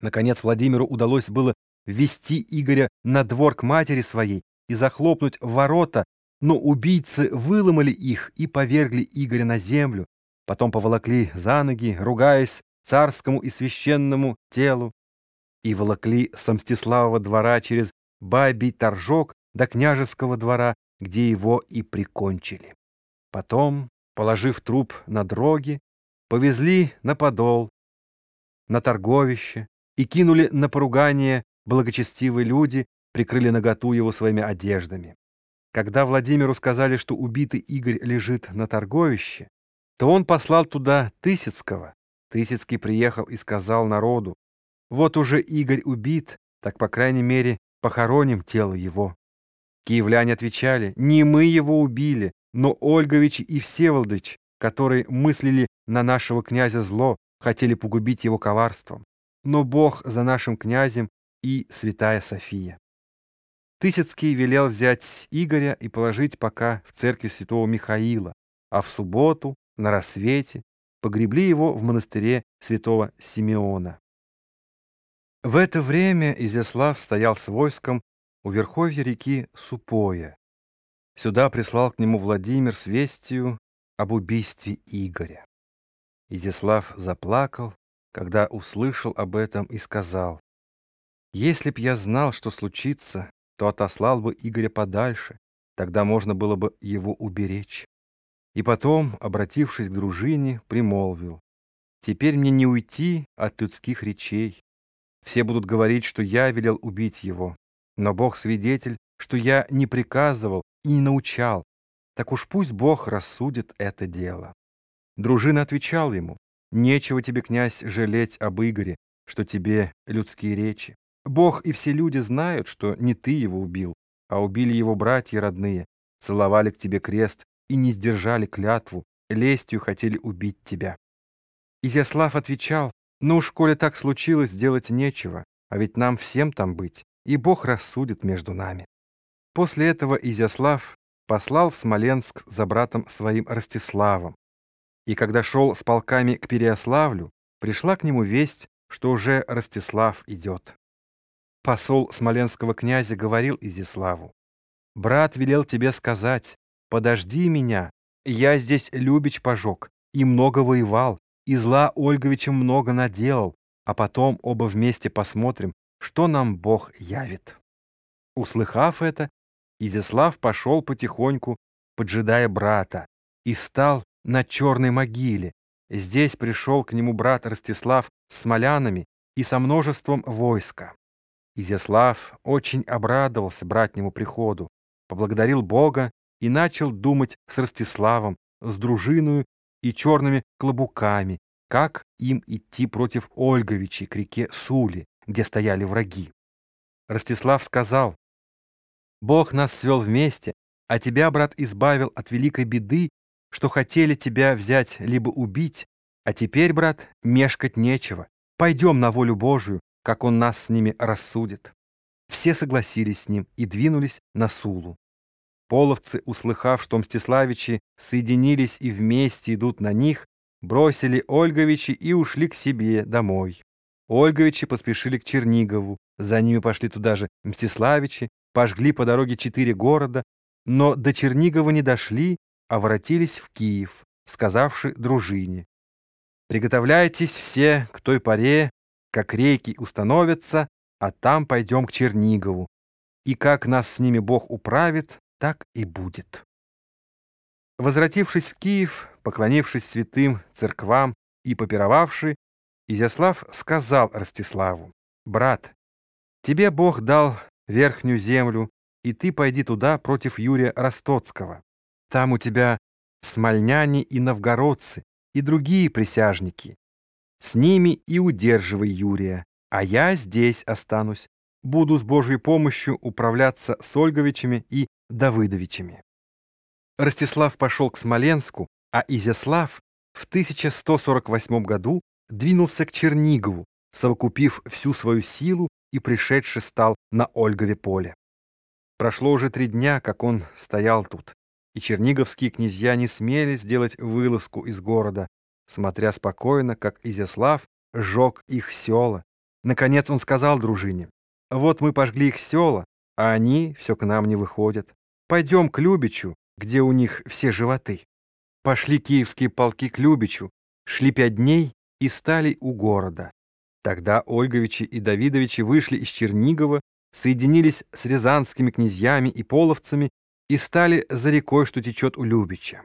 Наконец Владимиру удалось было ввести Игоря на двор к матери своей и захлопнуть ворота, но убийцы выломали их и повергли Игоря на землю, потом поволокли за ноги, ругаясь царскому и священному телу, и волокли с Мстиславова двора через Бабий торжок до княжеского двора, где его и прикончили. Потом, положив труп на дроги, повезли на подол, на торговище, и кинули на поругание благочестивые люди, прикрыли наготу его своими одеждами. Когда Владимиру сказали, что убитый Игорь лежит на торговище, то он послал туда Тысяцкого. Тысяцкий приехал и сказал народу, «Вот уже Игорь убит, так, по крайней мере, похороним тело его». Киевляне отвечали, «Не мы его убили, но Ольгович и Всеволодович, которые мыслили на нашего князя зло, хотели погубить его коварством но Бог за нашим князем и святая София. Тысяцкий велел взять Игоря и положить пока в церкви святого Михаила, а в субботу, на рассвете, погребли его в монастыре святого Симеона. В это время Изяслав стоял с войском у верховья реки Супоя. Сюда прислал к нему Владимир с вестью об убийстве Игоря. Изяслав заплакал когда услышал об этом и сказал, «Если б я знал, что случится, то отослал бы Игоря подальше, тогда можно было бы его уберечь». И потом, обратившись к дружине, примолвил, «Теперь мне не уйти от людских речей. Все будут говорить, что я велел убить его, но Бог свидетель, что я не приказывал и не научал, так уж пусть Бог рассудит это дело». Дружина отвечала ему, Нечего тебе, князь, жалеть об Игоре, что тебе людские речи. Бог и все люди знают, что не ты его убил, а убили его братья родные, целовали к тебе крест и не сдержали клятву, лестью хотели убить тебя. Изяслав отвечал, ну уж, коли так случилось, делать нечего, а ведь нам всем там быть, и Бог рассудит между нами. После этого Изяслав послал в Смоленск за братом своим Ростиславом, и когда шел с полками к Переославлю, пришла к нему весть, что уже Ростислав идет. Посол смоленского князя говорил Изяславу, «Брат велел тебе сказать, подожди меня, я здесь Любич пожег, и много воевал, и зла Ольговичем много наделал, а потом оба вместе посмотрим, что нам Бог явит». Услыхав это, Изяслав пошел потихоньку, поджидая брата, и стал на черной могиле. Здесь пришел к нему брат Ростислав с смолянами и со множеством войска. Изяслав очень обрадовался братнему приходу, поблагодарил Бога и начал думать с Ростиславом, с дружиною и черными клобуками, как им идти против Ольговичей к реке Сули, где стояли враги. Ростислав сказал, «Бог нас свел вместе, а тебя, брат, избавил от великой беды что хотели тебя взять либо убить, а теперь, брат, мешкать нечего. Пойдем на волю Божию, как он нас с ними рассудит». Все согласились с ним и двинулись на Сулу. Половцы, услыхав, что Мстиславичи соединились и вместе идут на них, бросили Ольговичи и ушли к себе домой. Ольговичи поспешили к Чернигову, за ними пошли туда же Мстиславичи, пожгли по дороге четыре города, но до Чернигова не дошли а воротились в Киев, сказавши дружине. «Приготовляйтесь все к той поре, как реки установятся, а там пойдем к Чернигову, и как нас с ними Бог управит, так и будет». Возвратившись в Киев, поклонившись святым церквам и попировавши, Изяслав сказал Ростиславу, «Брат, тебе Бог дал верхнюю землю, и ты пойди туда против Юрия Ростоцкого. Там у тебя смольняне и новгородцы, и другие присяжники. С ними и удерживай Юрия, а я здесь останусь. Буду с Божьей помощью управляться с Ольговичами и Давыдовичами. Ростислав пошел к Смоленску, а Изяслав в 1148 году двинулся к Чернигову, совокупив всю свою силу и пришедший стал на Ольгове поле. Прошло уже три дня, как он стоял тут и черниговские князья не смели сделать вылазку из города, смотря спокойно, как Изяслав сжег их села, Наконец он сказал дружине, «Вот мы пожгли их села, а они все к нам не выходят. Пойдем к Любичу, где у них все животы». Пошли киевские полки к Любичу, шли пять дней и стали у города. Тогда Ольговичи и Давидовичи вышли из Чернигова, соединились с рязанскими князьями и половцами и стали за рекой, что течет у Любича.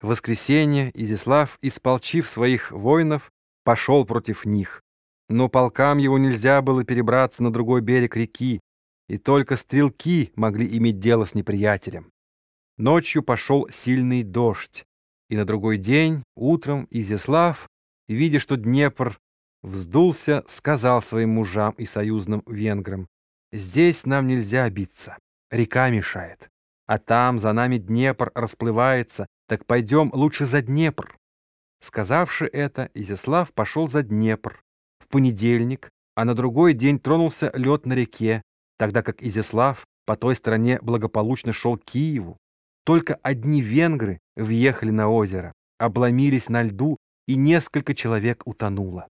В воскресенье Изяслав, исполчив своих воинов, пошел против них. Но полкам его нельзя было перебраться на другой берег реки, и только стрелки могли иметь дело с неприятелем. Ночью пошел сильный дождь, и на другой день, утром, Изяслав, видя, что Днепр вздулся, сказал своим мужам и союзным венграм, «Здесь нам нельзя биться, река мешает, а там за нами Днепр расплывается, так пойдем лучше за Днепр». Сказавши это, Изяслав пошел за Днепр в понедельник, а на другой день тронулся лед на реке, тогда как Изяслав по той стороне благополучно шел к Киеву. Только одни венгры въехали на озеро, обломились на льду, и несколько человек утонуло.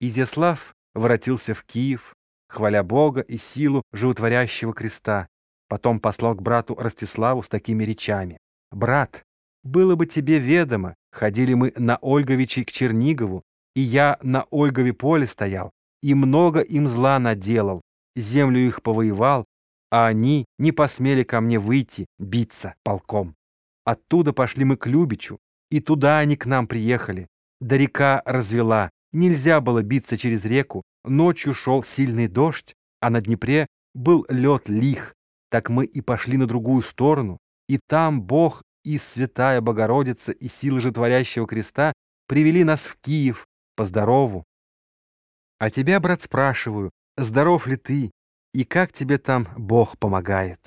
Изяслав воротился в Киев, хваля Бога и силу животворящего креста, потом послал к брату Ростиславу с такими речами. «Брат, было бы тебе ведомо, ходили мы на Ольговичей к Чернигову, и я на Ольгове поле стоял, и много им зла наделал, землю их повоевал, а они не посмели ко мне выйти, биться полком. Оттуда пошли мы к Любичу, и туда они к нам приехали. Да река развела, нельзя было биться через реку, ночью шел сильный дождь, а на Днепре был лед лих. Так мы и пошли на другую сторону, и там Бог и Святая Богородица и силы Творящего креста привели нас в Киев по здорову. А тебя, брат, спрашиваю, здоров ли ты, и как тебе там Бог помогает?